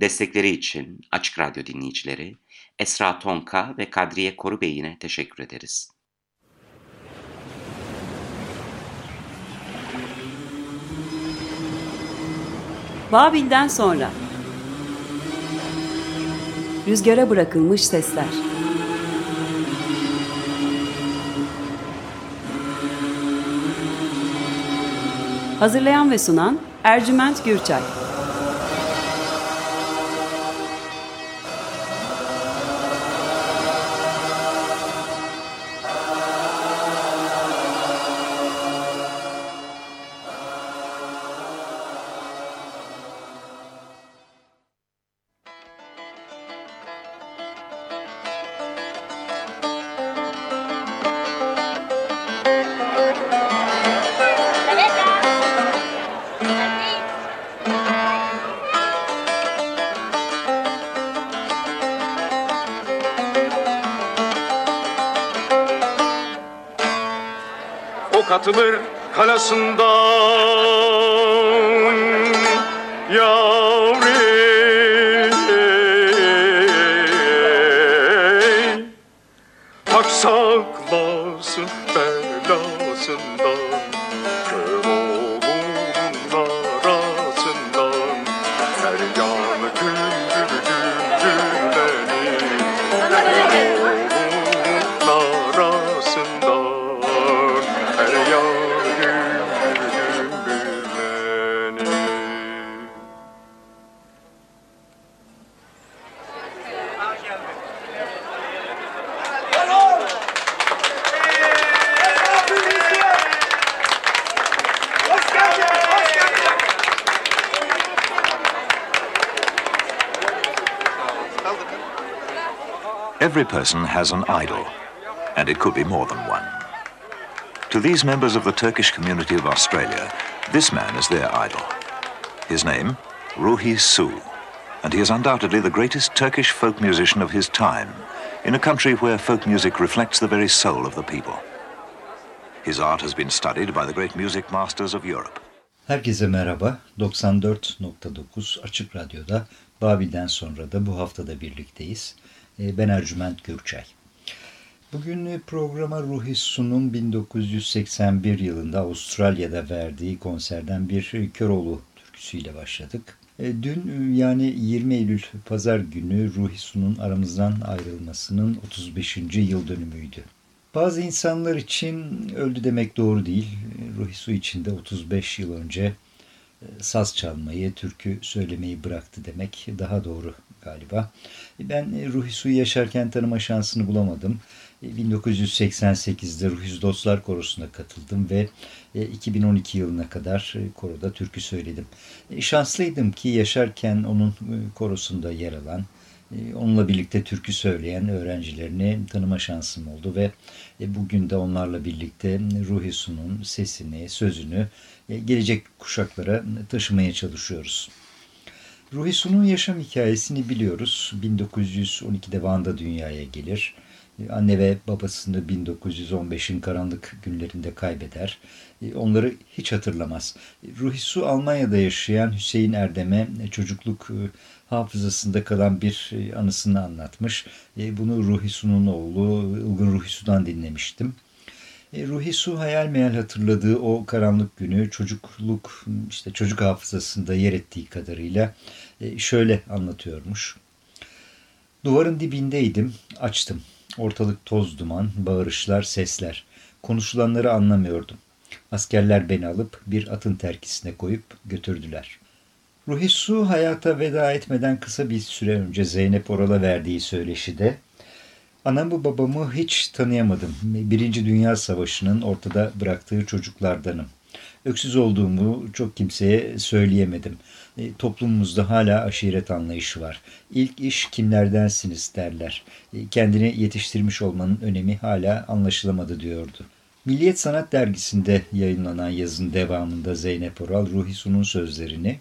Destekleri için Açık Radyo dinleyicileri Esra Tonka ve Kadriye Korubey'ine teşekkür ederiz. Babil'den sonra. Rüzgara bırakılmış sesler. Hazırlayan ve sunan Ercüment Gürçay katılır Every person has an idol, and it could be more than one. To these members of the Turkish community of Australia, this man is their idol. His name, Ruhi Su, and he is undoubtedly the greatest Turkish folk musician of his time, in a country where folk music reflects the very soul of the people. His art has been studied by the great music masters of Europe. Herkese merhaba. 94.9 Açık Radyo'da Babil'den sonra da bu haftada birlikteyiz. E, ben Ercüment Gürçay. Bugün programa Ruhi Su'nun 1981 yılında Avustralya'da verdiği konserden bir Köroğlu türküsüyle başladık. E, dün yani 20 Eylül pazar günü Ruhi Su'nun aramızdan ayrılmasının 35. yıl dönümüydü. Bazı insanlar için öldü demek doğru değil. Ruhi Su için de 35 yıl önce e, saz çalmayı, türkü söylemeyi bıraktı demek daha doğru galiba. Ben e, Ruhi yaşarken tanıma şansını bulamadım. 1988'de e, Ruhi Dostlar Korosu'na katıldım ve 2012 yılına kadar koroda türkü söyledim. Şanslıydım ki yaşarken onun korosunda yer alan, onunla birlikte türkü söyleyen öğrencilerini tanıma şansım oldu ve bugün de onlarla birlikte Ruhi Su'nun sesini, sözünü e, gelecek kuşaklara taşımaya çalışıyoruz. Ruhi Su'nun yaşam hikayesini biliyoruz. 1912'de Van'da dünyaya gelir. E, anne ve babasını 1915'in karanlık günlerinde kaybeder. E, onları hiç hatırlamaz. Ruhi Su Almanya'da yaşayan Hüseyin Erdem'e çocukluk hafızasında kalan bir anısını anlatmış. Bunu Ruhi Su'nun oğlu Ilgın Ruhi Su'dan dinlemiştim. E, Ruhi Su hayal meyal hatırladığı o karanlık günü çocukluk işte çocuk hafızasında yer ettiği kadarıyla e, şöyle anlatıyormuş. Duvarın dibindeydim, açtım. Ortalık toz duman, bağırışlar, sesler. Konuşulanları anlamıyordum. Askerler beni alıp bir atın terkisine koyup götürdüler. Ruhi Su hayata veda etmeden kısa bir süre önce Zeynep Oral'a verdiği söyleşide Anamı babamı hiç tanıyamadım. Birinci Dünya Savaşı'nın ortada bıraktığı çocuklardanım. Öksüz olduğumu çok kimseye söyleyemedim. E, toplumumuzda hala aşiret anlayışı var. İlk iş kimlerdensiniz derler. E, kendini yetiştirmiş olmanın önemi hala anlaşılamadı diyordu. Milliyet Sanat Dergisi'nde yayınlanan yazın devamında Zeynep Oral Ruhi Su'nun sözlerini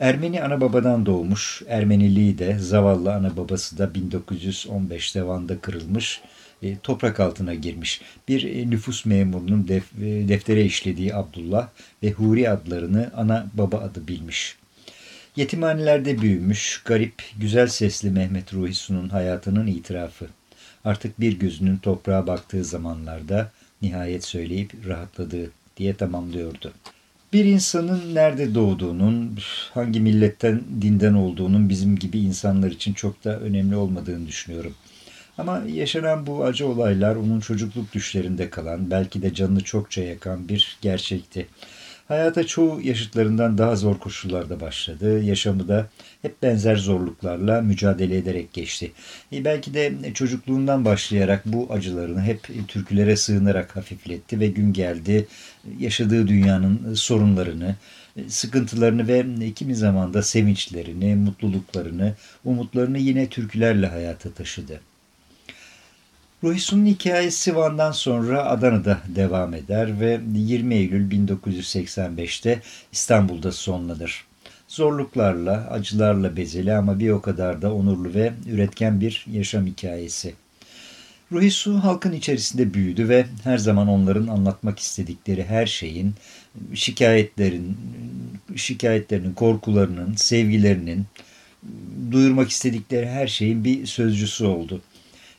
Ermeni ana babadan doğmuş, Ermeniliği de zavallı ana babası da 1915'te Van'da kırılmış, e, toprak altına girmiş. Bir e, nüfus memurunun def, e, deftere işlediği Abdullah ve Huri adlarını ana baba adı bilmiş. Yetimhanelerde büyümüş, garip, güzel sesli Mehmet Ruhisu'nun hayatının itirafı. Artık bir gözünün toprağa baktığı zamanlarda nihayet söyleyip rahatladığı diye tamamlıyordu. Bir insanın nerede doğduğunun, hangi milletten, dinden olduğunun bizim gibi insanlar için çok da önemli olmadığını düşünüyorum. Ama yaşanan bu acı olaylar onun çocukluk düşlerinde kalan, belki de canını çokça yakan bir gerçekti. Hayata çoğu yaşıtlarından daha zor koşullarda başladı. Yaşamı da hep benzer zorluklarla mücadele ederek geçti. E belki de çocukluğundan başlayarak bu acılarını hep türkülere sığınarak hafifletti ve gün geldi yaşadığı dünyanın sorunlarını, sıkıntılarını ve kimi zaman da sevinçlerini, mutluluklarını, umutlarını yine türkülerle hayata taşıdı. Ruhisu'nun hikayesi Van'dan sonra Adana'da devam eder ve 20 Eylül 1985'te İstanbul'da sonlanır. Zorluklarla, acılarla bezeli ama bir o kadar da onurlu ve üretken bir yaşam hikayesi. Ruhisu halkın içerisinde büyüdü ve her zaman onların anlatmak istedikleri her şeyin, şikayetlerin, şikayetlerinin, korkularının, sevgilerinin, duyurmak istedikleri her şeyin bir sözcüsü oldu.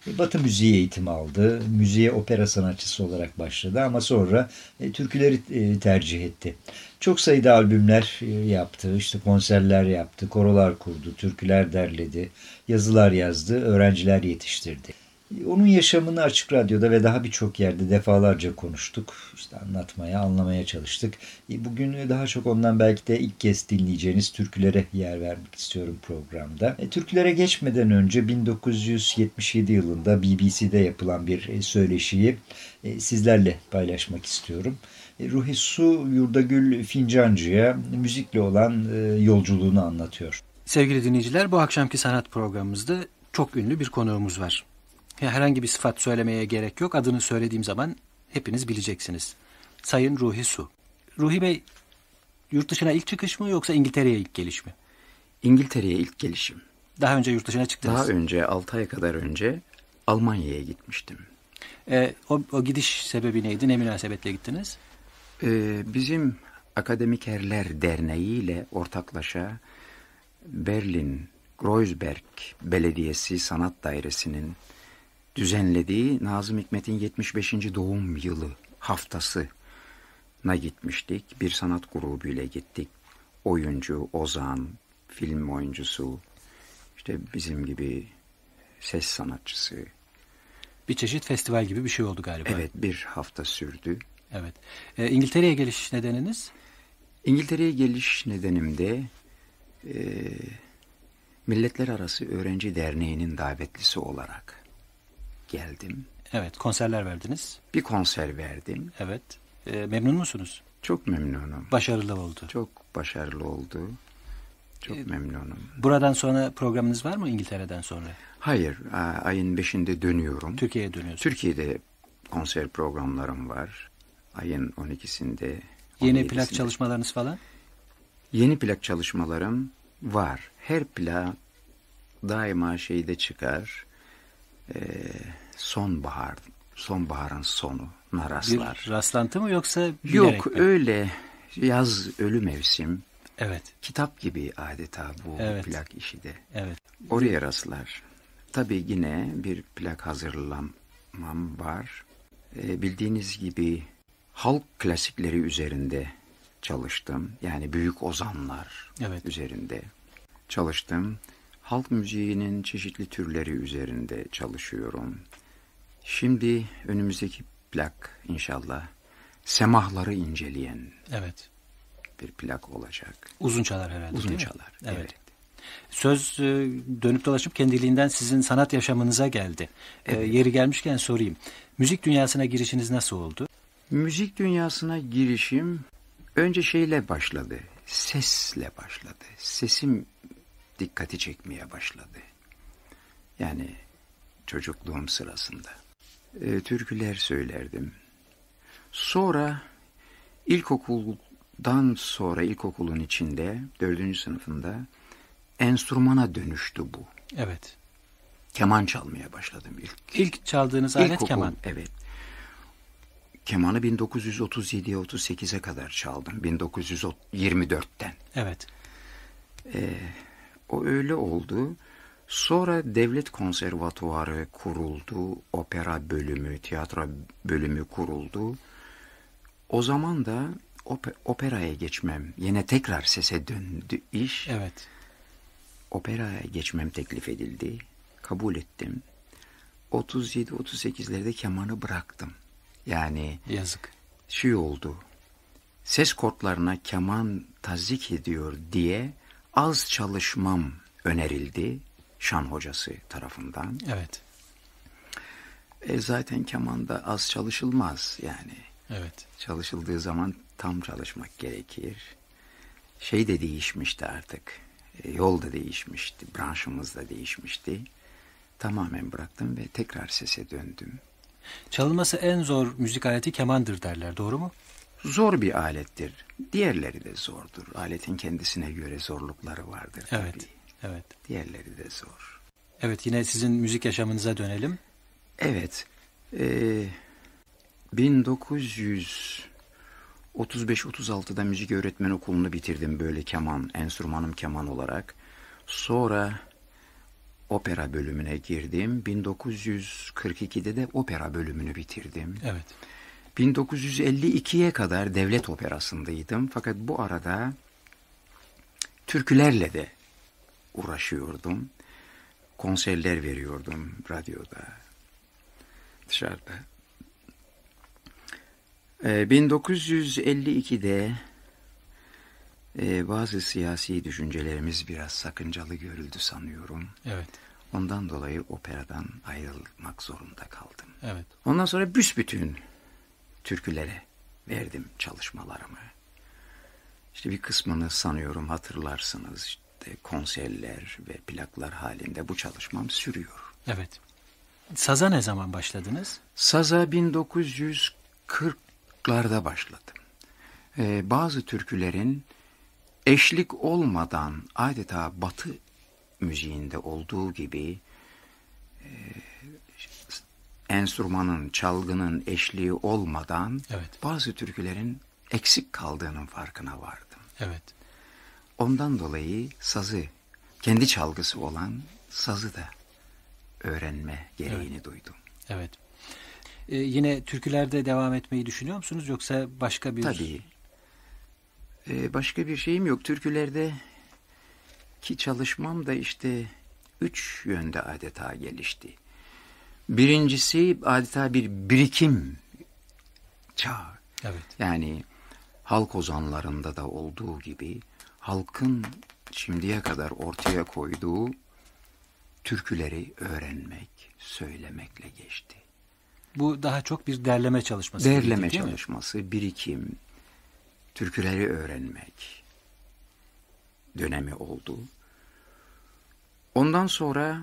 Batı müziği eğitimi aldı. Müziğe opera sanatçısı olarak başladı ama sonra e, türküleri e, tercih etti. Çok sayıda albümler e, yaptı, işte konserler yaptı, korolar kurdu, türküler derledi, yazılar yazdı, öğrenciler yetiştirdi. Onun yaşamını Açık Radyo'da ve daha birçok yerde defalarca konuştuk. İşte anlatmaya, anlamaya çalıştık. E, bugün daha çok ondan belki de ilk kez dinleyeceğiniz türkülere yer vermek istiyorum programda. E, türkülere geçmeden önce 1977 yılında BBC'de yapılan bir e, söyleşiyi sizlerle paylaşmak istiyorum. Ruhi Su Yurdagül Fincancı'ya müzikle olan yolculuğunu anlatıyor. Sevgili dinleyiciler bu akşamki sanat programımızda çok ünlü bir konuğumuz var. Herhangi bir sıfat söylemeye gerek yok. Adını söylediğim zaman hepiniz bileceksiniz. Sayın Ruhi Su. Ruhi Bey yurt dışına ilk çıkış mı yoksa İngiltere'ye ilk geliş mi? İngiltere'ye ilk gelişim. Daha önce yurt dışına çıktınız. Daha önce 6 ay kadar önce Almanya'ya gitmiştim. Ee, o, o gidiş sebebi neydi? Ne münasebetle gittiniz? Ee, bizim Akademikerler Derneği ile ortaklaşa Berlin Kreuzberg Belediyesi Sanat Dairesi'nin düzenlediği Nazım Hikmet'in 75. doğum yılı haftasına gitmiştik. Bir sanat grubuyla gittik. Oyuncu, ozan, film oyuncusu, işte bizim gibi ses sanatçısı. Bir çeşit festival gibi bir şey oldu galiba. Evet, bir hafta sürdü. Evet. E, İngiltere'ye geliş nedeniniz? İngiltere'ye geliş nedenim de e, Milletler Arası Öğrenci Derneği'nin davetlisi olarak geldim. Evet, konserler verdiniz. Bir konser verdim. Evet. E, memnun musunuz? Çok memnunum. Başarılı oldu. Çok başarılı oldu. Çok e, memnunum. Buradan sonra programınız var mı İngiltere'den sonra? Hayır, ayın beşinde dönüyorum. Türkiye'ye dönüyorsunuz. Türkiye'de konser programlarım var. Ayın 12'sinde. Yeni plak çalışmalarınız falan? Yeni plak çalışmalarım var. Her plak daima şeyde çıkar e, sonbahar, sonbaharın sonu rastlar. Bir rastlantı mı yoksa Yok mi? öyle yaz ölü mevsim. Evet. Kitap gibi adeta bu evet. plak işi de. Evet. Oraya rastlar. Tabii yine bir plak hazırlamam var. E, bildiğiniz gibi halk klasikleri üzerinde çalıştım. Yani büyük ozanlar evet. üzerinde çalıştım halk müziğinin çeşitli türleri üzerinde çalışıyorum. Şimdi önümüzdeki plak inşallah semahları inceleyen evet. bir plak olacak. Uzun çalar herhalde Uzun çalar, evet. evet. Söz e, dönüp dolaşıp kendiliğinden sizin sanat yaşamınıza geldi. E, evet. Yeri gelmişken sorayım. Müzik dünyasına girişiniz nasıl oldu? Müzik dünyasına girişim önce şeyle başladı. Sesle başladı. Sesim dikkati çekmeye başladı. Yani çocukluğum sırasında. E, türküler söylerdim. Sonra ilkokuldan sonra ilkokulun içinde dördüncü sınıfında enstrümana dönüştü bu. Evet. Keman çalmaya başladım ilk. İlk çaldığınız alet İlkokul, keman. Evet. Kemanı 1937'ye 38'e kadar çaldım. 1924'ten. Evet. Ee, o öyle oldu. Sonra devlet konservatuarı kuruldu, opera bölümü, tiyatro bölümü kuruldu. O zaman da ope- operaya geçmem, yine tekrar sese döndü iş. Evet. Operaya geçmem teklif edildi. Kabul ettim. 37-38'lerde kemanı bıraktım. Yani Yazık. şey oldu. Ses kortlarına keman tazik ediyor diye az çalışmam önerildi şan hocası tarafından. Evet. E zaten kemanda az çalışılmaz yani. Evet. Çalışıldığı zaman tam çalışmak gerekir. Şey de değişmişti artık. E, yol da değişmişti. Branşımız da değişmişti. Tamamen bıraktım ve tekrar sese döndüm. Çalınması en zor müzik aleti kemandır derler. Doğru mu? Zor bir alettir. Diğerleri de zordur. Aletin kendisine göre zorlukları vardır tabii. Evet. Evet. Diğerleri de zor. Evet yine sizin müzik yaşamınıza dönelim. Evet. E, 1935-36'da müzik öğretmen okulunu bitirdim böyle keman, enstrümanım keman olarak. Sonra opera bölümüne girdim. 1942'de de opera bölümünü bitirdim. Evet. 1952'ye kadar devlet operasındaydım. Fakat bu arada türkülerle de uğraşıyordum. Konserler veriyordum radyoda, dışarıda. Ee, 1952'de e, bazı siyasi düşüncelerimiz biraz sakıncalı görüldü sanıyorum. Evet. Ondan dolayı operadan ayrılmak zorunda kaldım. Evet. Ondan sonra büsbütün türkülere verdim çalışmalarımı. İşte bir kısmını sanıyorum hatırlarsınız. İşte konserler ve plaklar halinde bu çalışmam sürüyor. Evet. Saza ne zaman başladınız? Saza 1940'larda başladım. Ee, bazı türkülerin eşlik olmadan adeta batı müziğinde olduğu gibi e, enstrümanın, çalgının eşliği olmadan Evet. bazı türkülerin eksik kaldığının farkına vardım. Evet. Ondan dolayı sazı, kendi çalgısı olan sazı da öğrenme gereğini duydum. Evet. Ee, yine türkülerde devam etmeyi düşünüyor musunuz yoksa başka bir... Tabii. Ee, başka bir şeyim yok. Türkülerde ki çalışmam da işte üç yönde adeta gelişti. Birincisi adeta bir birikim çağı. Evet. Yani halk ozanlarında da olduğu gibi halkın şimdiye kadar ortaya koyduğu türküleri öğrenmek, söylemekle geçti. Bu daha çok bir derleme çalışması. Derleme mi? çalışması, birikim, türküleri öğrenmek dönemi oldu. Ondan sonra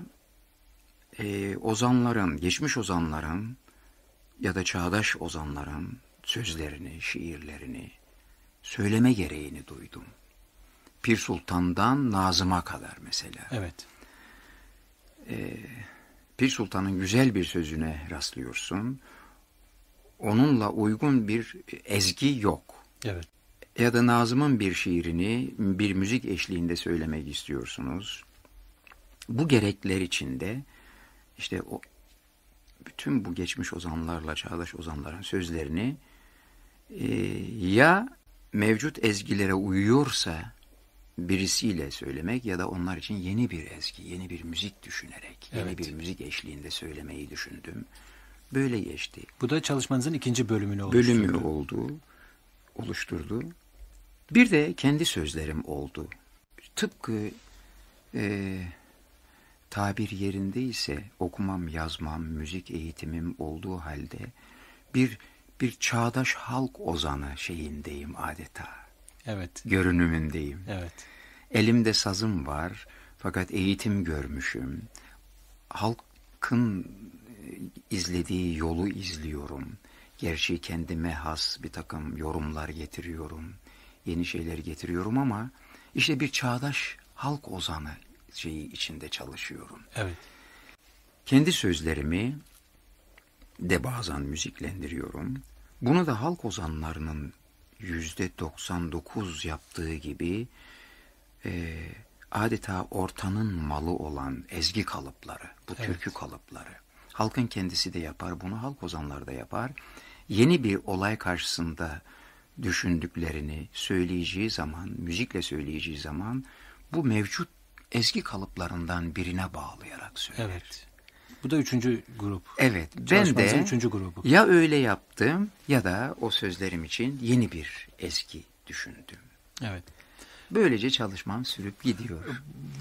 e, ozanların, geçmiş ozanların ya da çağdaş ozanların sözlerini, şiirlerini söyleme gereğini duydum. Pir Sultan'dan Nazım'a kadar mesela. Evet. Pir Sultan'ın güzel bir sözüne rastlıyorsun. Onunla uygun bir ezgi yok. Evet. Ya da Nazım'ın bir şiirini bir müzik eşliğinde söylemek istiyorsunuz. Bu gerekler içinde işte o bütün bu geçmiş ozanlarla çağdaş ozanların sözlerini e, ya mevcut ezgilere uyuyorsa birisiyle söylemek ya da onlar için yeni bir ezgi, yeni bir müzik düşünerek, yeni Evet. bir müzik eşliğinde söylemeyi düşündüm. Böyle geçti. Bu da çalışmanızın ikinci bölümünü oluşturdu. Bölümü oldu, oluşturdu. Bir de kendi sözlerim oldu. Tıpkı e, tabir yerindeyse okumam, yazmam, müzik eğitimim olduğu halde bir bir çağdaş halk ozanı şeyindeyim adeta. Evet. Görünümündeyim. Evet. Elimde sazım var fakat eğitim görmüşüm. Halkın e, izlediği yolu izliyorum. Gerçi kendime has bir takım yorumlar getiriyorum. Yeni şeyler getiriyorum ama işte bir çağdaş halk ozanı şeyi içinde çalışıyorum. Evet. Kendi sözlerimi de bazen müziklendiriyorum. Bunu da halk ozanlarının yüzde 99 yaptığı gibi e, adeta ortanın malı olan ezgi kalıpları, bu türkü kalıpları. Halkın kendisi de yapar bunu, halk ozanları da yapar. Yeni bir olay karşısında düşündüklerini söyleyeceği zaman, müzikle söyleyeceği zaman bu mevcut ezgi kalıplarından birine bağlayarak söyler. Evet. Bu da üçüncü grup. Evet, ben de üçüncü grubu. ya öyle yaptım ya da o sözlerim için yeni bir ezgi düşündüm. Evet. Böylece çalışmam sürüp gidiyor.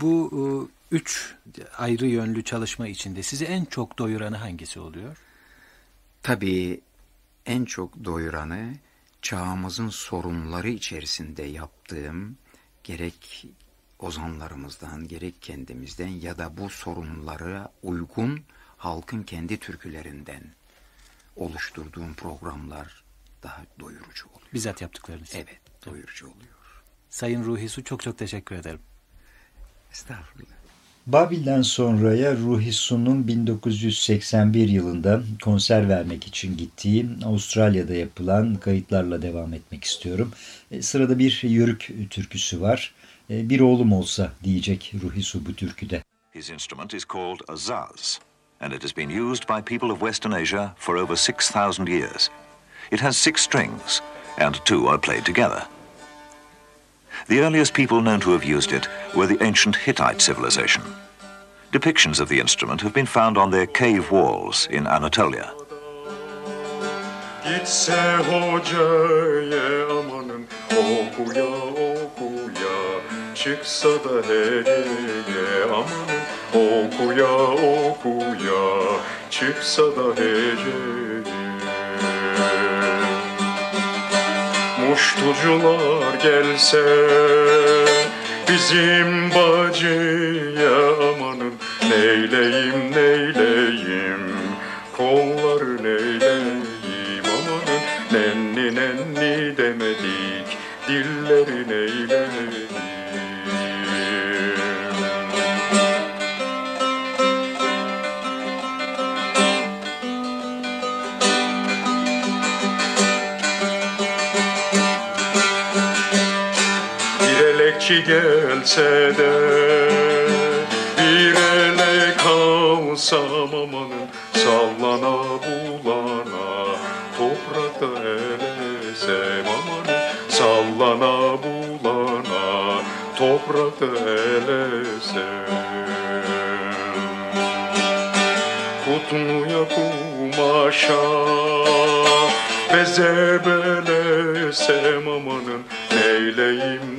Bu e, üç ayrı yönlü çalışma içinde sizi en çok doyuranı hangisi oluyor? Tabii en çok doyuranı çağımızın sorunları içerisinde yaptığım gerek ozanlarımızdan gerek kendimizden ya da bu sorunlara uygun halkın kendi türkülerinden oluşturduğum programlar daha doyurucu oluyor. Bizzat yaptıklarınız. Evet, doyurucu oluyor. Sayın Ruhi Su çok çok teşekkür ederim. Estağfurullah. Babil'den sonraya Ruhi Su'nun 1981 yılında konser vermek için gittiği Avustralya'da yapılan kayıtlarla devam etmek istiyorum. E, Sırada bir yörük türküsü var. E, Bir oğlum olsa diyecek Ruhi Su bu türküde. His instrument is called a zaz, and it has been used by people of Western Asia for over 6,000 years. It has six strings, and two are played together. The earliest people known to have used it were the ancient Hittite civilization. Depictions of the instrument have been found on their cave walls in Anatolia. Gitse hocaya amanın okuya okuya Çıksa da heceye amanın okuya okuya Çıksa da heceye Muştucular gelse bizim bacıya amanın Neyleyim neyleyim Elekçi gelse de Bir ele kalsam amanın Sallana bulana Toprakta elesem amanın Sallana bulana Toprakta elesem. Kutluya kumaşa Beze belesem amanın neyleyim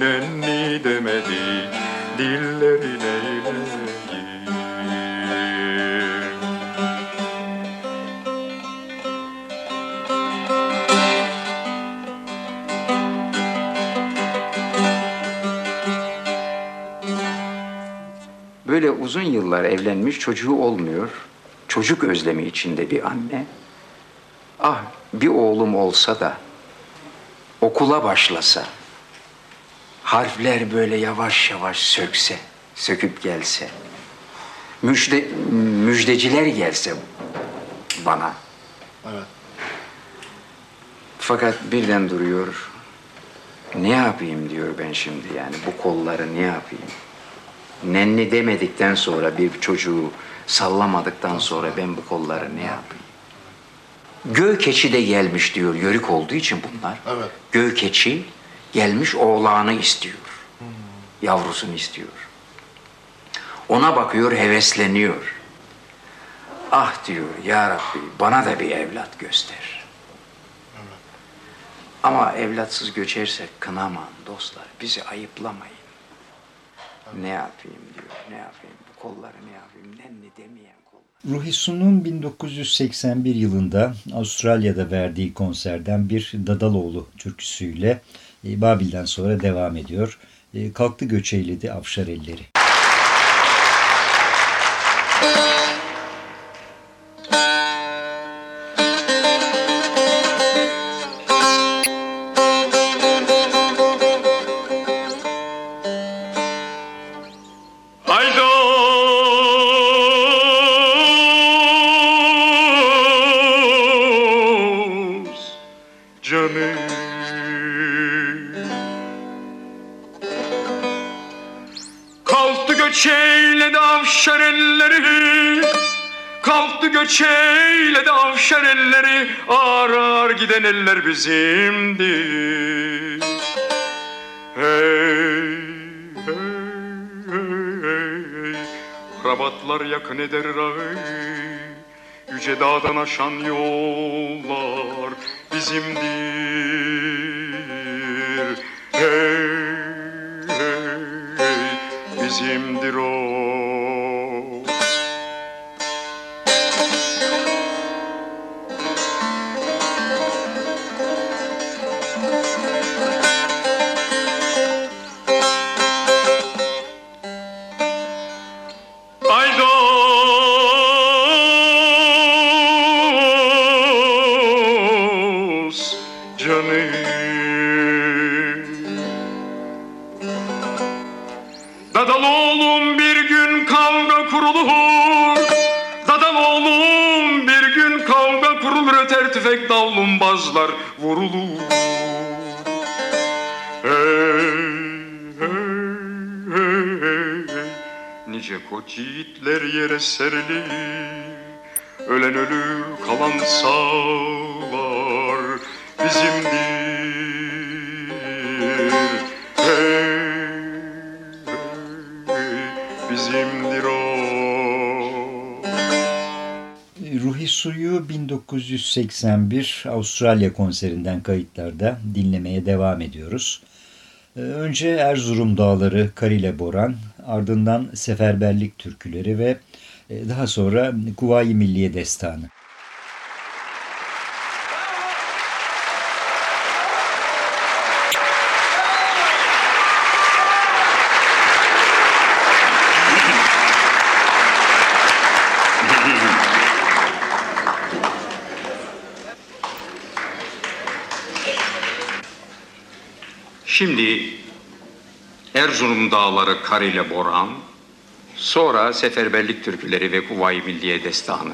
Nenni nenni demedik Dilleri neyleyim Böyle uzun yıllar evlenmiş çocuğu olmuyor. Çocuk özlemi içinde bir anne. Ah bir oğlum olsa da okula başlasa. Harfler böyle yavaş yavaş sökse, söküp gelse. Müjde, müjdeciler gelse bana. Fakat birden duruyor. Ne yapayım diyor ben şimdi yani bu kolları ne yapayım? Nenni demedikten sonra bir çocuğu sallamadıktan sonra ben bu kolları ne yapayım? Göğ keçi de gelmiş diyor yörük olduğu için bunlar. Evet. Göğ keçi gelmiş oğlanı istiyor. Yavrusunu istiyor. Ona bakıyor hevesleniyor. Ah diyor ya Rabbi bana da bir evlat göster. Ama evlatsız göçersek kınaman dostlar bizi ayıplamayın. Ne yapayım diyor ne yapayım bu kolları ne yapayım nenni demeyen kollar. Ruhi Su'nun 1981 yılında Avustralya'da verdiği konserden bir Dadaloğlu türküsüyle Babil'den sonra devam ediyor. E, Kalktı göç eyledi afşar elleri. Ağır ağır giden eller bizimdir. Hey, hey, hey, hey. Krabatlar yakın eder ay Yüce dağdan aşan yollar bizimdir bizimdir o Ruhi Suyu 1981 Avustralya konserinden kayıtlarda dinlemeye devam ediyoruz. Ee, Önce Erzurum Dağları Karile Boran, ardından Seferberlik Türküleri ve e, daha sonra Kuvayi Milliye Destanı. Şimdi Erzurum dağları kar ile boran, sonra seferberlik türküleri ve Kuvayi Milliye destanı.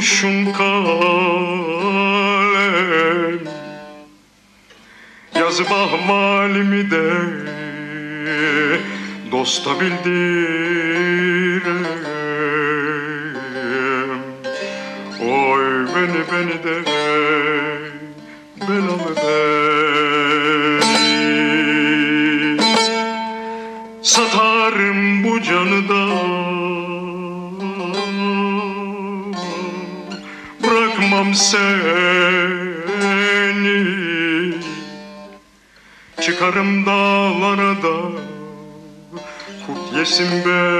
Kurşun kalem. Yazıp ahvalimi de dosta bildirem. Oy beni beni de belalı beni Satarım bu canı da Bırakmam seni Çıkarım dağlara da Kurt yesin beni.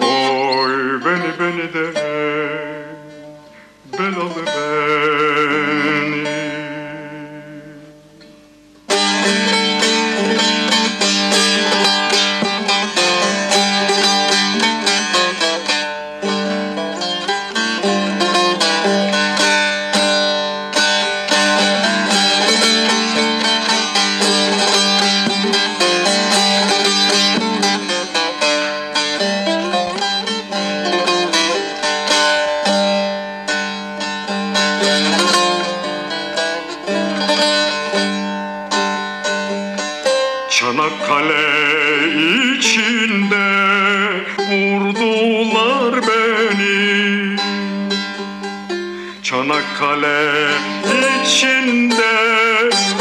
Oy beni beni de Belalı beni Çanakkale içinde vurdular beni. Çanakkale içinde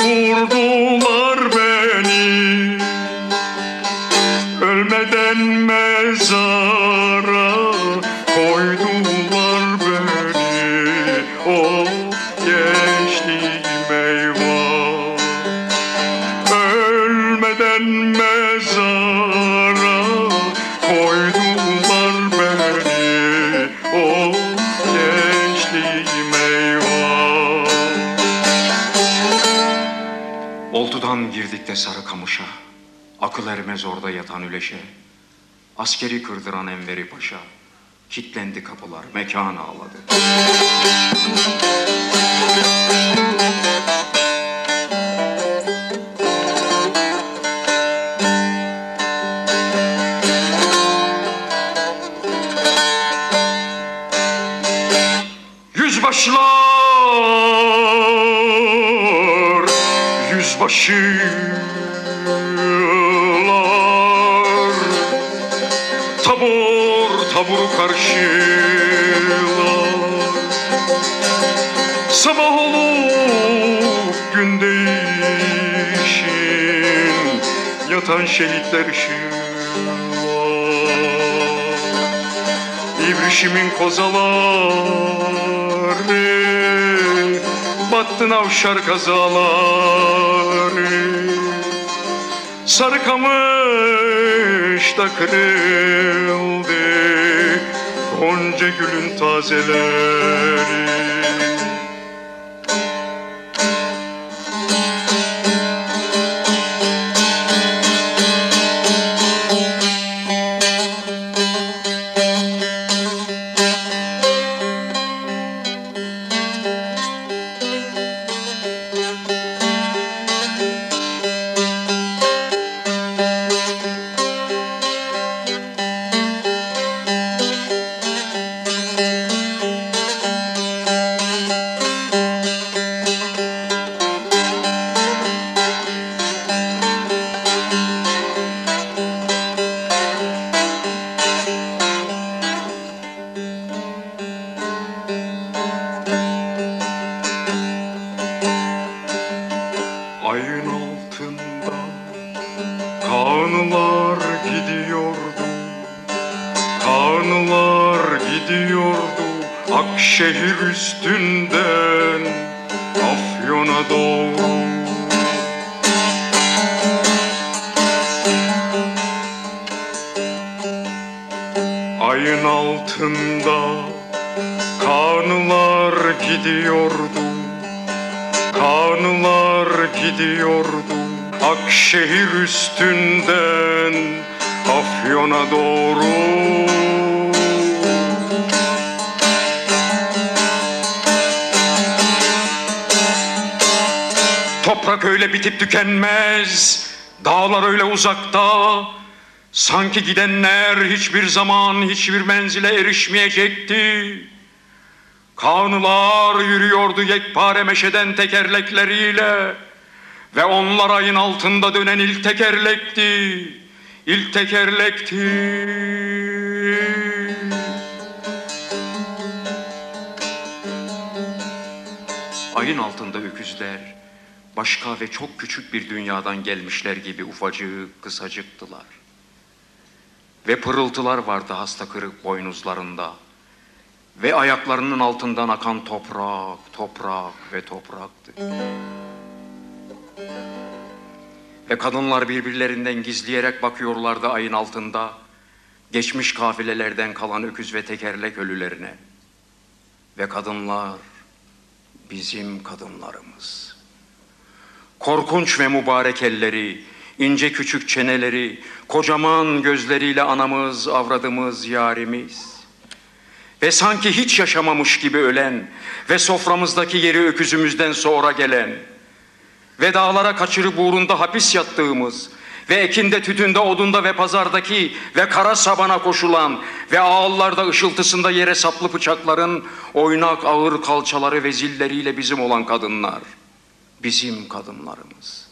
vurdular Akıl ermez orada yatan üleşe Askeri kırdıran Enveri Paşa Kitlendi kapılar mekan ağladı Yatan şehitler ışığlar İbrişimin kozaları Battı navşar kazaları. Sarı kamış da kırıldı Gonca gülün tazeleri Sanki gidenler hiçbir zaman hiçbir menzile erişmeyecekti Kanılar yürüyordu yekpare meşeden tekerlekleriyle ve onlar ayın altında dönen ilk tekerlekti. İlk tekerlekti. Ayın altında öküzler başka ve çok küçük bir dünyadan gelmişler gibi ufacık kısacıktılar. Ve pırıltılar vardı hasta kırık boynuzlarında. Ve ayaklarının altından akan toprak, toprak ve topraktı. Ve kadınlar birbirlerinden gizleyerek bakıyorlardı ayın altında. Geçmiş kafilelerden kalan öküz ve tekerlek ölülerine. Ve kadınlar bizim kadınlarımız. Korkunç ve mübarek elleri, ince küçük çeneleri, kocaman gözleriyle anamız, avradımız, yarimiz. Ve sanki hiç yaşamamış gibi ölen ve soframızdaki yeri öküzümüzden sonra gelen ve dağlara kaçırıp uğrunda hapis yattığımız ve ekinde, tütünde, odunda ve pazardaki ve kara sabana koşulan ve ağıllarda ışıltısında yere saplı bıçakların oynak ağır kalçaları ve zilleriyle bizim olan kadınlar. Bizim kadınlarımız.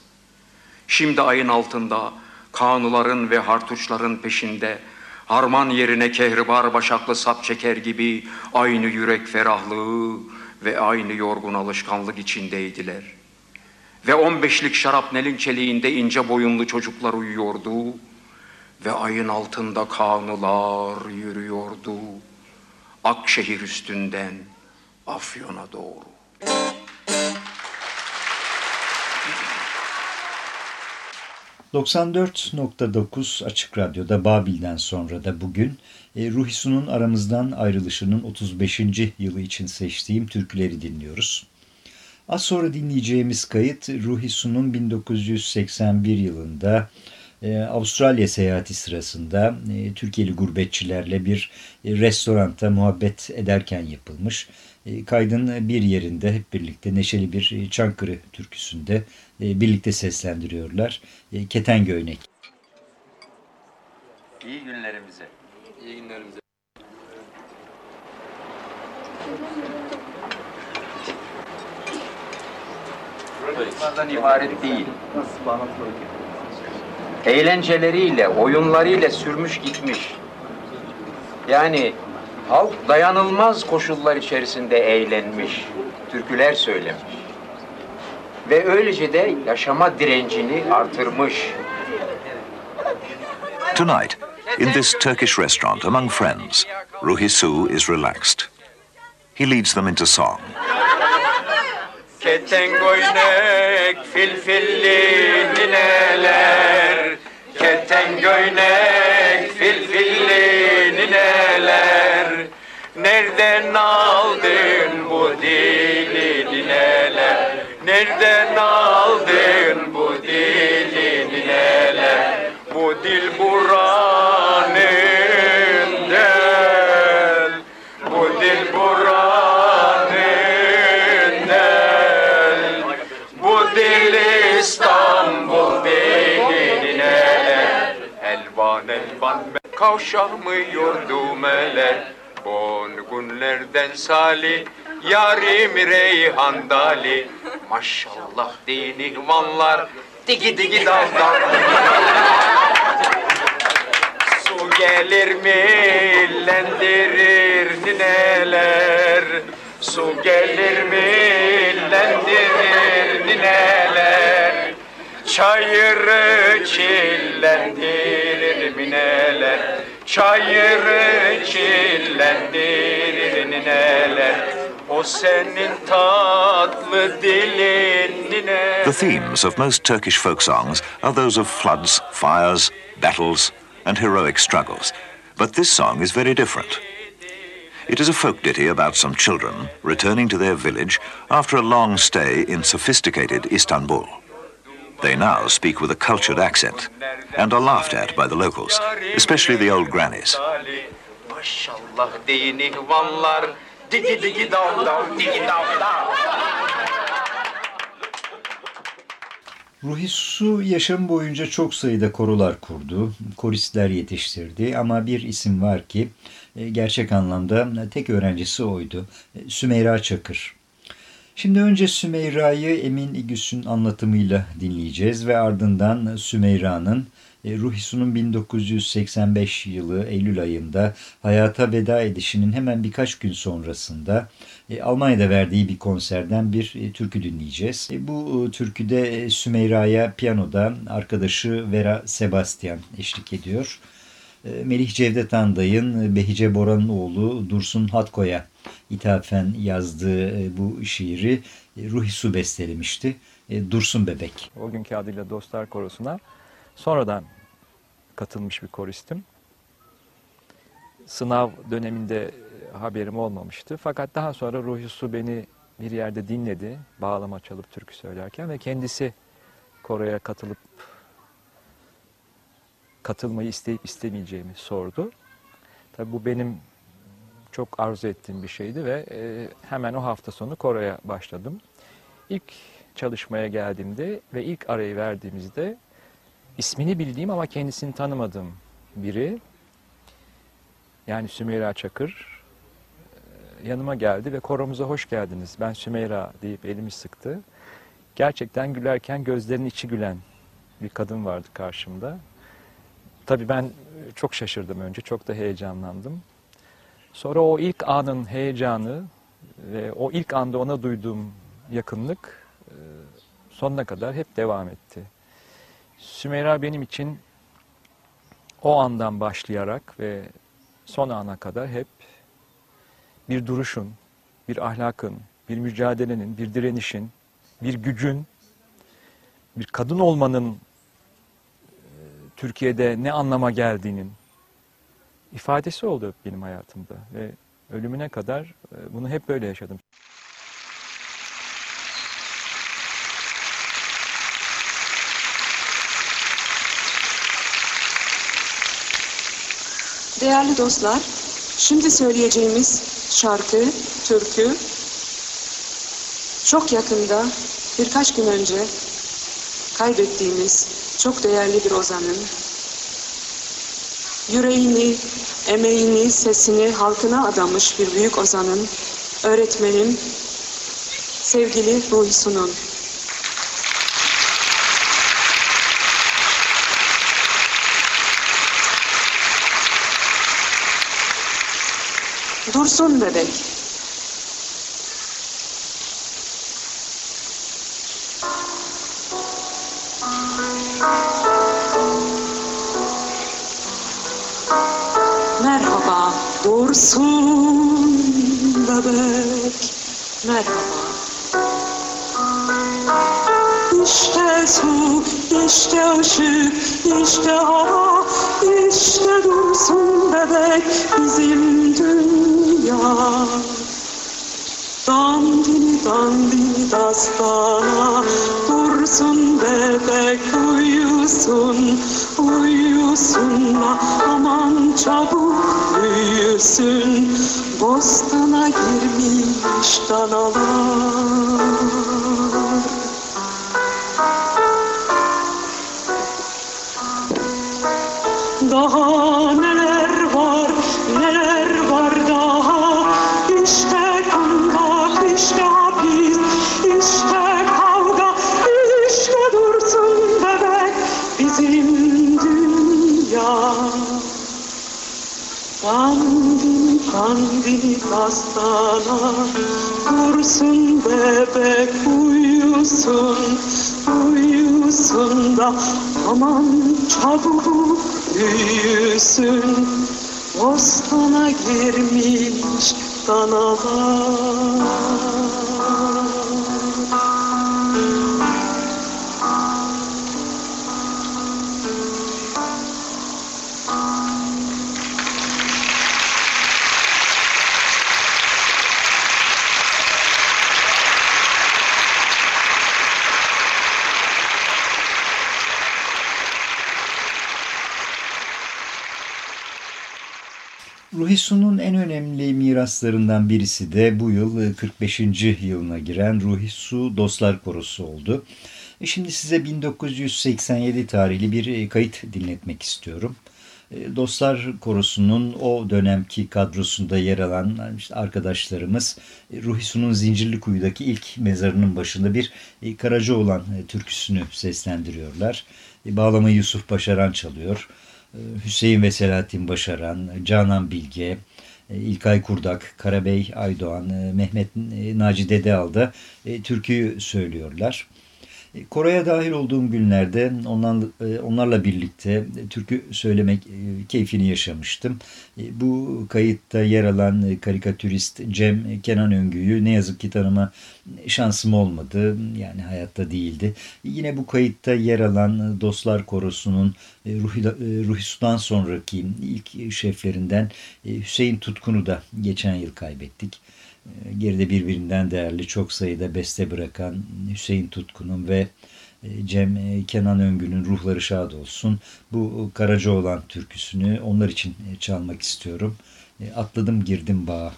Şimdi ayın altında kanıların ve hartuçların peşinde harman yerine kehribar başaklı sap çeker gibi aynı yürek ferahlığı ve aynı yorgun alışkanlık içindeydiler. Ve on beşlik şarapnelin çeliğinde ince boyunlu çocuklar uyuyordu ve ayın altında kanılar yürüyordu. Akşehir üstünden Afyon'a doğru. ...94.9 Açık Radyo'da Babil'den sonra da bugün... E, Ruhi Su'nun aramızdan ayrılışının 35. yılı için seçtiğim türküleri dinliyoruz. Az sonra dinleyeceğimiz kayıt Ruhi Su'nun 1981 yılında... E, Avustralya seyahati sırasında e, Türkiye'li gurbetçilerle bir e, restoranda muhabbet ederken yapılmış. Kaydın bir yerinde hep birlikte neşeli bir Çankırı türküsünde birlikte seslendiriyorlar. Keten Göynek. İyi günlerimize. İyi günlerimize. Bunlardan ibaret değil eğlenceleriyle, oyunlarıyla sürmüş gitmiş. Yani halk dayanılmaz koşullar içerisinde eğlenmiş, türküler söylemiş. Ve öylece de yaşama direncini artırmış. Tonight, in this Turkish restaurant among friends, Ruhi Su is relaxed. He leads them into song. Keten Nereden aldın bu dili nineler Nereden aldın bu dili nineler Bu dil buranın del. Bu dil buranın del. Bu dil İstanbul diline Elvan elvan kavşamıyordu meler Bon günlerden sali Yarim reyhan dali. Maşallah dini vanlar Digi digi dal dal. Su gelir millendirir nineler? Su gelir millendirir nineler Çayırı çillendirir mineler Çayırı çillendirir O senin tatlı dilin The themes of most Turkish folk songs are those of floods, fires, battles, and heroic struggles. But this song is very different. It is a folk ditty about some children returning to their village after a long stay in sophisticated Istanbul. They now speak with a cultured accent and are laughed at by the locals, especially the old grannies. Ruhi Su yaşam boyunca çok sayıda korolar kurdu, koristler yetiştirdi ama bir isim var ki e, gerçek anlamda tek öğrencisi oydu, e, Sümeyra Çakır. Şimdi önce Sümeyra'yı Emin İgüs'ün anlatımıyla dinleyeceğiz ve ardından Sümeyra'nın e, Ruhisu'nun 1985 yılı Eylül ayında hayata veda edişinin hemen birkaç gün sonrasında e, Almanya'da verdiği bir konserden bir e, türkü dinleyeceğiz. Bu türküde Sümeyra'ya piyanoda arkadaşı Vera Sebastian eşlik ediyor. Melih Cevdet Anday'ın Behice Boran'ın oğlu Dursun Hatko'ya ithafen yazdığı bu şiiri Ruhi Su bestelemişti. Dursun Bebek. O günkü adıyla Dostlar Korosu'na sonradan katılmış bir koristim. Sınav döneminde haberim olmamıştı. Fakat daha sonra Ruhi Su beni bir yerde dinledi. Bağlama çalıp türkü söylerken ve kendisi koroya katılıp katılmayı isteyip istemeyeceğimi sordu. Tabi bu benim çok arzu ettiğim bir şeydi ve e, hemen o hafta sonu koroya başladım. İlk çalışmaya geldiğimde ve ilk arayı verdiğimizde ismini bildiğim ama kendisini tanımadığım biri yani Sümeyra Çakır e, yanıma geldi ve koromuza hoş geldiniz. Ben Sümeyra deyip elimi sıktı. Gerçekten gülerken gözlerinin içi gülen bir kadın vardı karşımda. Tabii ben çok şaşırdım önce, çok da heyecanlandım. Sonra o ilk anın heyecanı, Ve o ilk anda ona duyduğum yakınlık e, sonuna kadar hep devam etti. Sümeyra benim için o andan başlayarak ve son ana kadar hep bir duruşun, bir ahlakın, bir mücadelenin, bir direnişin, bir gücün, bir kadın olmanın e, Türkiye'de ne anlama geldiğinin ifadesi oldu benim hayatımda ve ölümüne kadar e, bunu hep böyle yaşadım. Değerli dostlar, şimdi söyleyeceğimiz şarkı, türkü çok yakında birkaç gün önce kaybettiğimiz çok değerli bir ozanın yüreğini, emeğini, sesini halkına adamış bir büyük ozanın, öğretmenin, sevgili Ruhi Sunun. Dursun bebek. Kandili kandili dastana Dursun bebek uyusun Uyusun da aman çabuk büyüsün. Bostana girmiş danalar Ruhi Su'nun en önemli miraslarından birisi de bu yıl 45. yılına giren Ruhi Su Dostlar Korosu oldu. E şimdi size 1987 tarihli bir kayıt dinletmek istiyorum. E, Dostlar Korosu'nun o dönemki kadrosunda yer alan işte arkadaşlarımız e, Ruhi Su'nun Zincirlikuyu'daki ilk mezarının başında bir Karacaoğlan türküsünü seslendiriyorlar. Bağlamayı Yusuf Başaran çalıyor. Hüseyin ve Selahattin Başaran, Canan Bilge, İlkay Kurdak, Karabey Aydoğan, Mehmet Naci Dedeal türküyü söylüyorlar. Koraya dahil olduğum günlerde onlarla, onlarla birlikte türkü söylemek keyfini yaşamıştım. Bu kayıtta yer alan karikatürist Cem Kenan Öngü'yü ne yazık ki tanıma şansım olmadı. Yani hayatta değildi. Yine bu kayıtta yer alan Dostlar Korosu'nun Ruhi Su'dan sonraki ilk şeflerinden Hüseyin Tutkun'u da geçen yıl kaybettik geride birbirinden değerli çok sayıda beste bırakan Hüseyin Tutkun'un ve Cem Kenan Öngü'nün ruhları şad olsun. Bu Karacaoğlan türküsünü onlar için çalmak istiyorum. Atladım girdim bağa.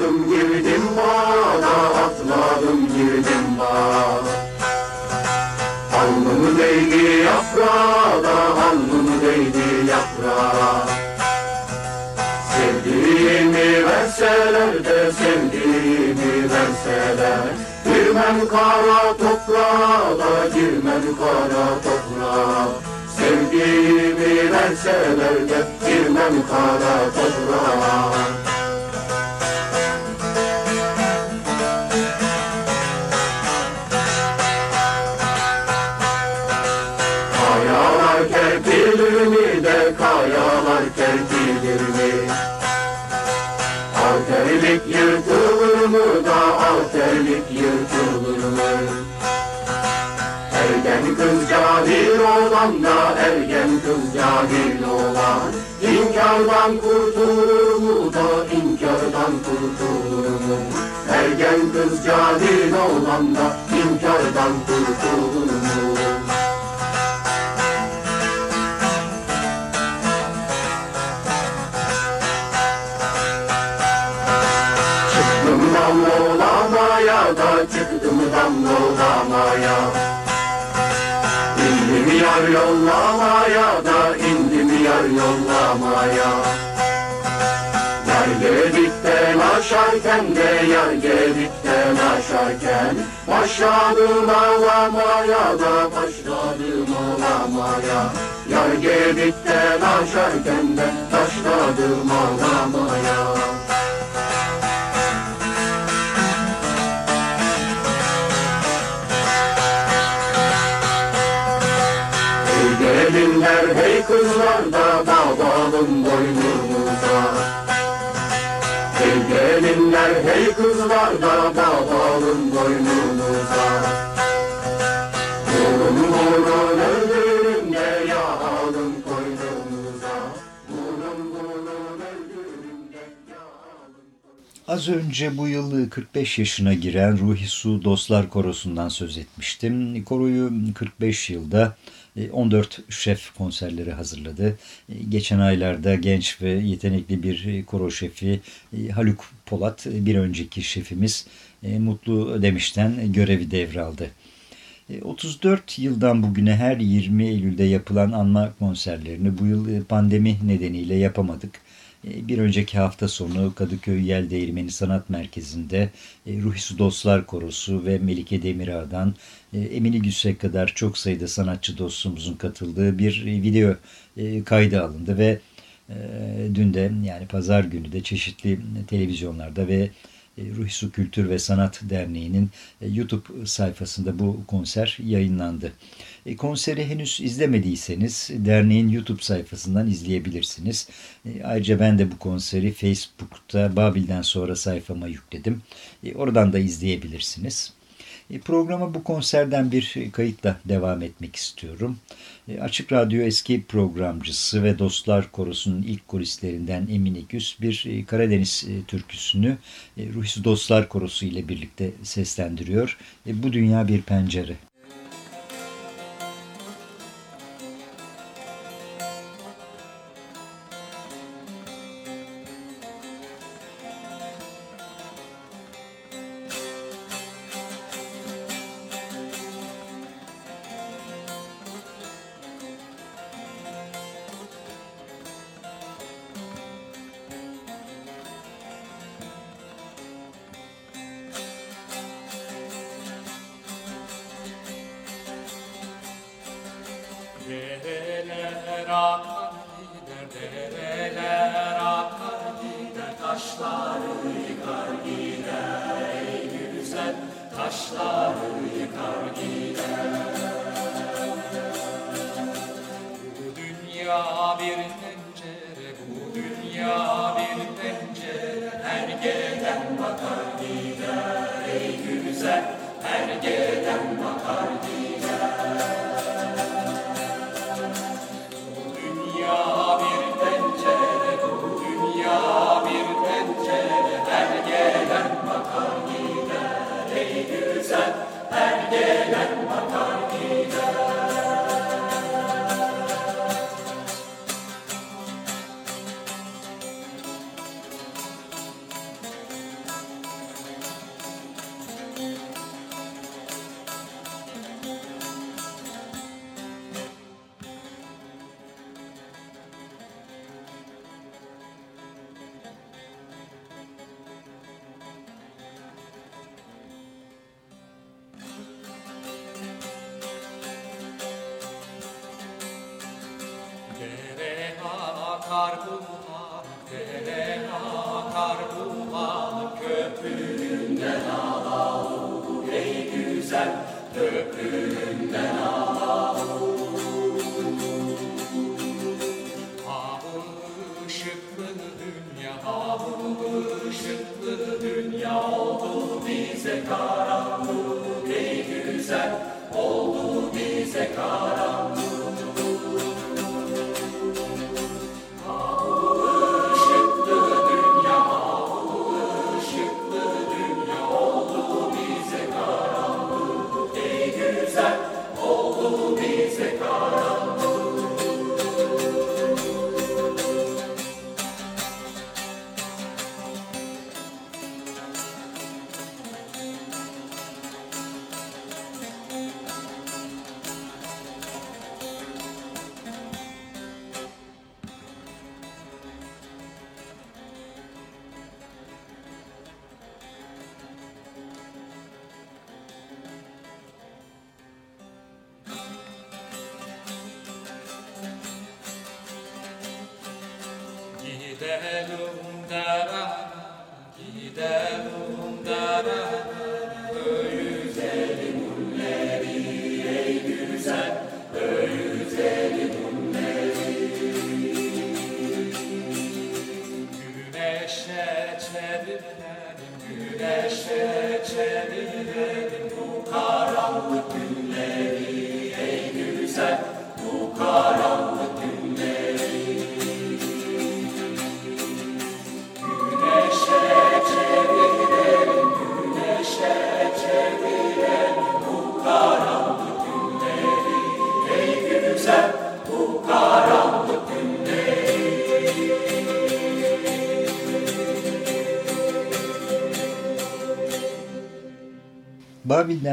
Atladım girdim bağa, atladım girdim bağa. Alnımı değdi yaprağa da alnımı değdi yaprağa. Sevdiğimi verseler de sevdiğimi verseler. Girmem kara toprağa da girmem kara toprağa. Sevdiğimi verseler de girmem kara toprağa mı da alterlik yırtılır mı? Ergen kız cahil olan da ergen kız cahil olan İnkardan kurtulur mu da inkardan kurtulur mu? Ergen kız cahil olan da inkardan kurtulur mu? Çıktım damlolamaya İndim yar yollamaya da indim yar yollamaya Yar gedikten aşarken de yar gedikten aşarken Başladım ağlamaya da başladım ağlamaya. Yar gedikten aşarken de başladım ağlamaya bağlayalım boynumuza Hey gelinler hey kızlar da bağlayalım boynumuza Az önce bu yıl 45 yaşına giren Ruhi Su Dostlar Korosu'ndan söz etmiştim. Koroyu 45 yılda 14 şef konserleri hazırladı. Geçen aylarda genç ve yetenekli bir koro şefi Haluk Polat, bir önceki şefimiz Mutlu Ödemiş'ten görevi devraldı. 34 yıldan bugüne her 20 Eylül'de yapılan anma konserlerini bu yıl pandemi nedeniyle yapamadık. Bir önceki hafta sonu Kadıköy Yel Değirmeni Sanat Merkezi'nde Ruhi Su Dostlar Korosu ve Melike Demirağ'dan Emine Gülsek kadar çok sayıda sanatçı dostumuzun katıldığı bir video kaydı alındı ve dün de yani pazar günü de çeşitli televizyonlarda ve Ruhi Su Kültür ve Sanat Derneği'nin YouTube sayfasında bu konser yayınlandı. Konseri henüz izlemediyseniz derneğin YouTube sayfasından izleyebilirsiniz. Ayrıca ben de bu konseri Facebook'ta Babil'den sonra sayfama yükledim. Oradan da izleyebilirsiniz. Programa bu konserden bir kayıtla devam etmek istiyorum. Açık Radyo eski programcısı ve Dostlar Korosu'nun ilk koristlerinden Emine Güz bir Karadeniz türküsünü Ruhsuz Dostlar Korosu ile birlikte seslendiriyor. Bu dünya bir pencere.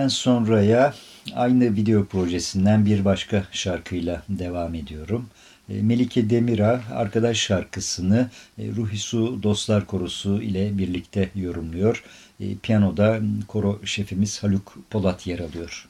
Benden sonraya aynı video projesinden bir başka şarkıyla devam ediyorum. E, Melike Demira arkadaş şarkısını e, Ruhisu Dostlar Korosu ile birlikte yorumluyor. E, Piyanoda koro şefimiz Haluk Polat yer alıyor.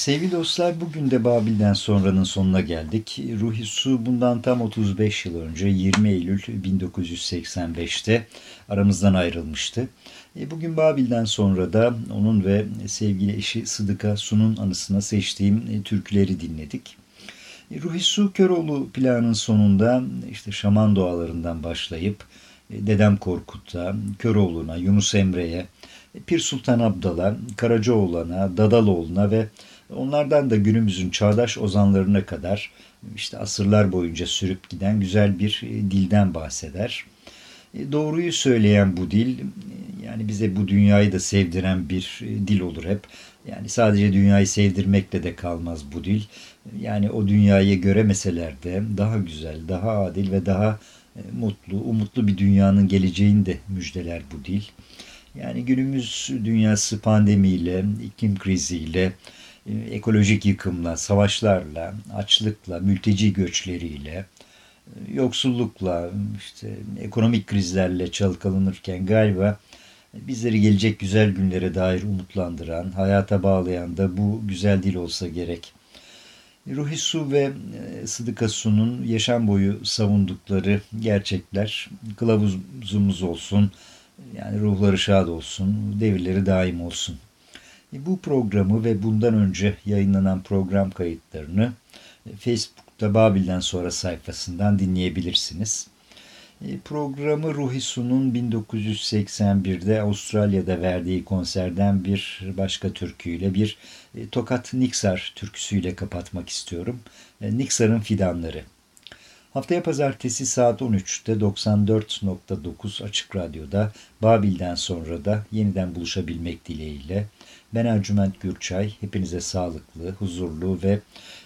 Sevgili dostlar bugün de Babil'den sonranın sonuna geldik. Ruhi Su bundan tam 35 yıl önce 20 Eylül 1985'te aramızdan ayrılmıştı. E, bugün Babil'den sonra da onun ve sevgili eşi Sıdıka Su'nun anısına seçtiğim e, türküleri dinledik. E, Ruhi Su Köroğlu planın sonunda işte şaman doğalarından başlayıp Dedem Korkut'a, Köroğlu'na, Yunus Emre'ye, Pir Sultan Abdal'a, Karacaoğlan'a, Dadaloğlu'na ve onlardan da günümüzün çağdaş ozanlarına kadar işte asırlar boyunca sürüp giden güzel bir dilden bahseder. Doğruyu söyleyen bu dil yani bize bu dünyayı da sevdiren bir dil olur hep. Yani sadece dünyayı sevdirmekle de kalmaz bu dil. Yani o dünyayı göremeseler de daha güzel, daha adil ve daha mutlu, umutlu bir dünyanın geleceğini de müjdeler bu dil. Yani günümüz dünyası pandemiyle, iklim kriziyle, ekolojik yıkımla, savaşlarla, açlıkla, mülteci göçleriyle, yoksullukla, işte ekonomik krizlerle çalkalanırken galiba bizleri gelecek güzel günlere dair umutlandıran, hayata bağlayan da bu güzel dil olsa gerek. Ruhi Su ve Sıdıka Su'nun yaşam boyu savundukları gerçekler kılavuzumuz olsun, yani ruhları şad olsun, devirleri daim olsun. Bu programı ve bundan önce yayınlanan program kayıtlarını Facebook'ta Babil'den sonra sayfasından dinleyebilirsiniz. Programı Ruhi Su'nun 1981'de Avustralya'da verdiği konserden bir başka türküyle bir Tokat Niksar türküsüyle kapatmak istiyorum. Niksar'ın Fidanları. Haftaya pazartesi saat 13'te 94.9 Açık Radyo'da Babil'den sonra da yeniden buluşabilmek dileğiyle ben Ercüment Gürçay. Hepinize sağlıklı, huzurlu ve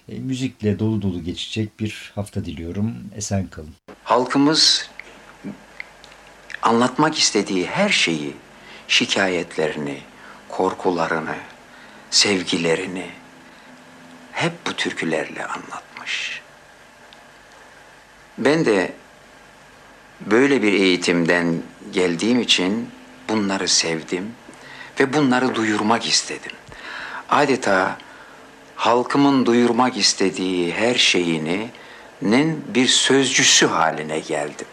e, müzikle dolu dolu geçecek bir hafta diliyorum. Esen kalın. Halkımız anlatmak istediği her şeyi, şikayetlerini, korkularını, sevgilerini hep bu türkülerle anlatmış. Ben de böyle bir eğitimden geldiğim için bunları sevdim ve bunları duyurmak istedim. Adeta halkımın duyurmak istediği her şeyini nin bir sözcüsü haline geldim.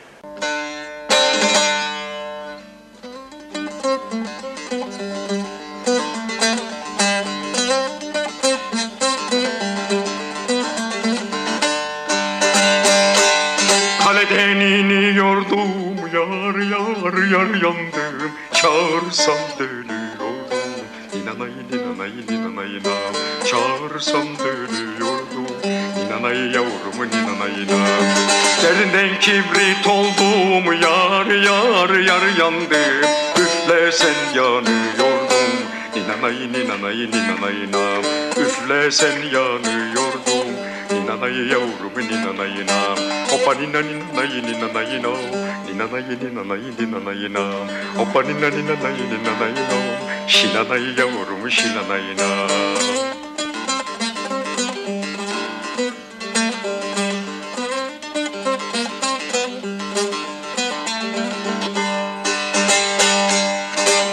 Yar yandım Çağırsam dönüyordum İnanay inanay inanay inam Çağırsam dönüyordum İnanay yavrumun inanay inam Derdinden kibrit oldum yar yar yar yandım Üflesen yanıyordum İnanay inanay inanay inam Üflesen yanıyordum Ninanay yavrumun ninanayına Hoppa nina ninanay ninanayına Ninanay ninanay ninanayına Hoppa nina ninanay ninanayına Şinanay yavrumun şinanayına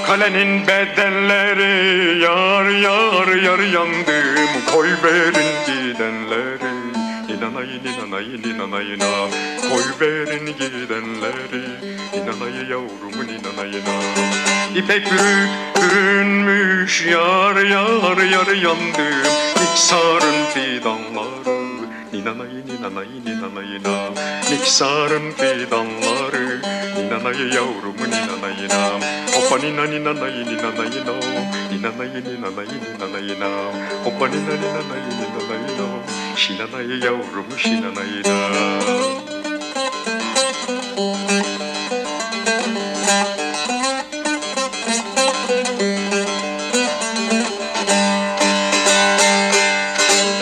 Kalenin bedenleri yar yar yar yandım Koy verin gidenleri İnanay inanay inanay inam Koy verin gidenleri. İnanay yavrumun inanayına. İpek bürük bürünmüş yar yar yar yandım İksarın fidanları. Ninanay ninanay ninanay inam Niksarın fidanları. Ninanay yavrumun ninanayına Hoppa nina nina nay nina nay no Nina nay nina nina nay no Hoppa nina nina nay nina nay no Şina nay yavrum şina nay na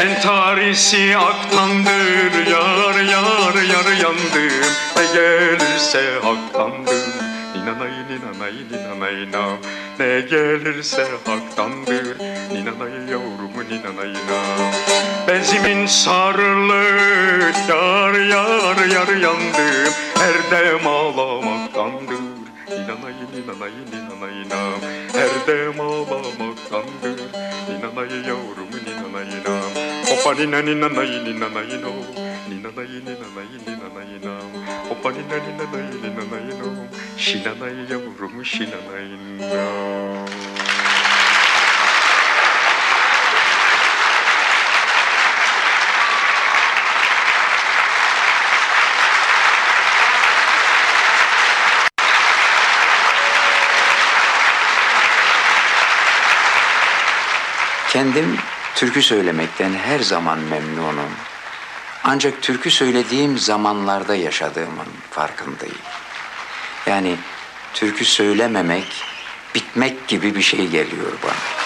Entarisi aktandır yar yar yar yandım Ne gelirse haktandır. Ninanay ninanay ninanay nam Ne gelirse haktandır. Ninanay yavrumu ninanay nam Benzimin sarılı yar yar yar yandım Her dem ağlamaktandır. Ninanay ninanay nam Her dem ağlamaktandır. Ninanay nay na Hoppa ni na ni na nay ni na nay no Ni na nay ni na nay ni na nay na Hoppa ni na ni na nay ni na nay no Şinanay yavrum şinanay na Kendim türkü söylemekten her zaman memnunum. Ancak türkü söylediğim zamanlarda yaşadığımın farkındayım. Yani türkü söylememek, bitmek gibi bir şey geliyor bana.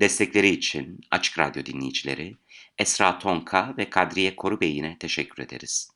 Destekleri için Açık Radyo dinleyicileri Esra Tonka ve Kadriye Korubeyine teşekkür ederiz.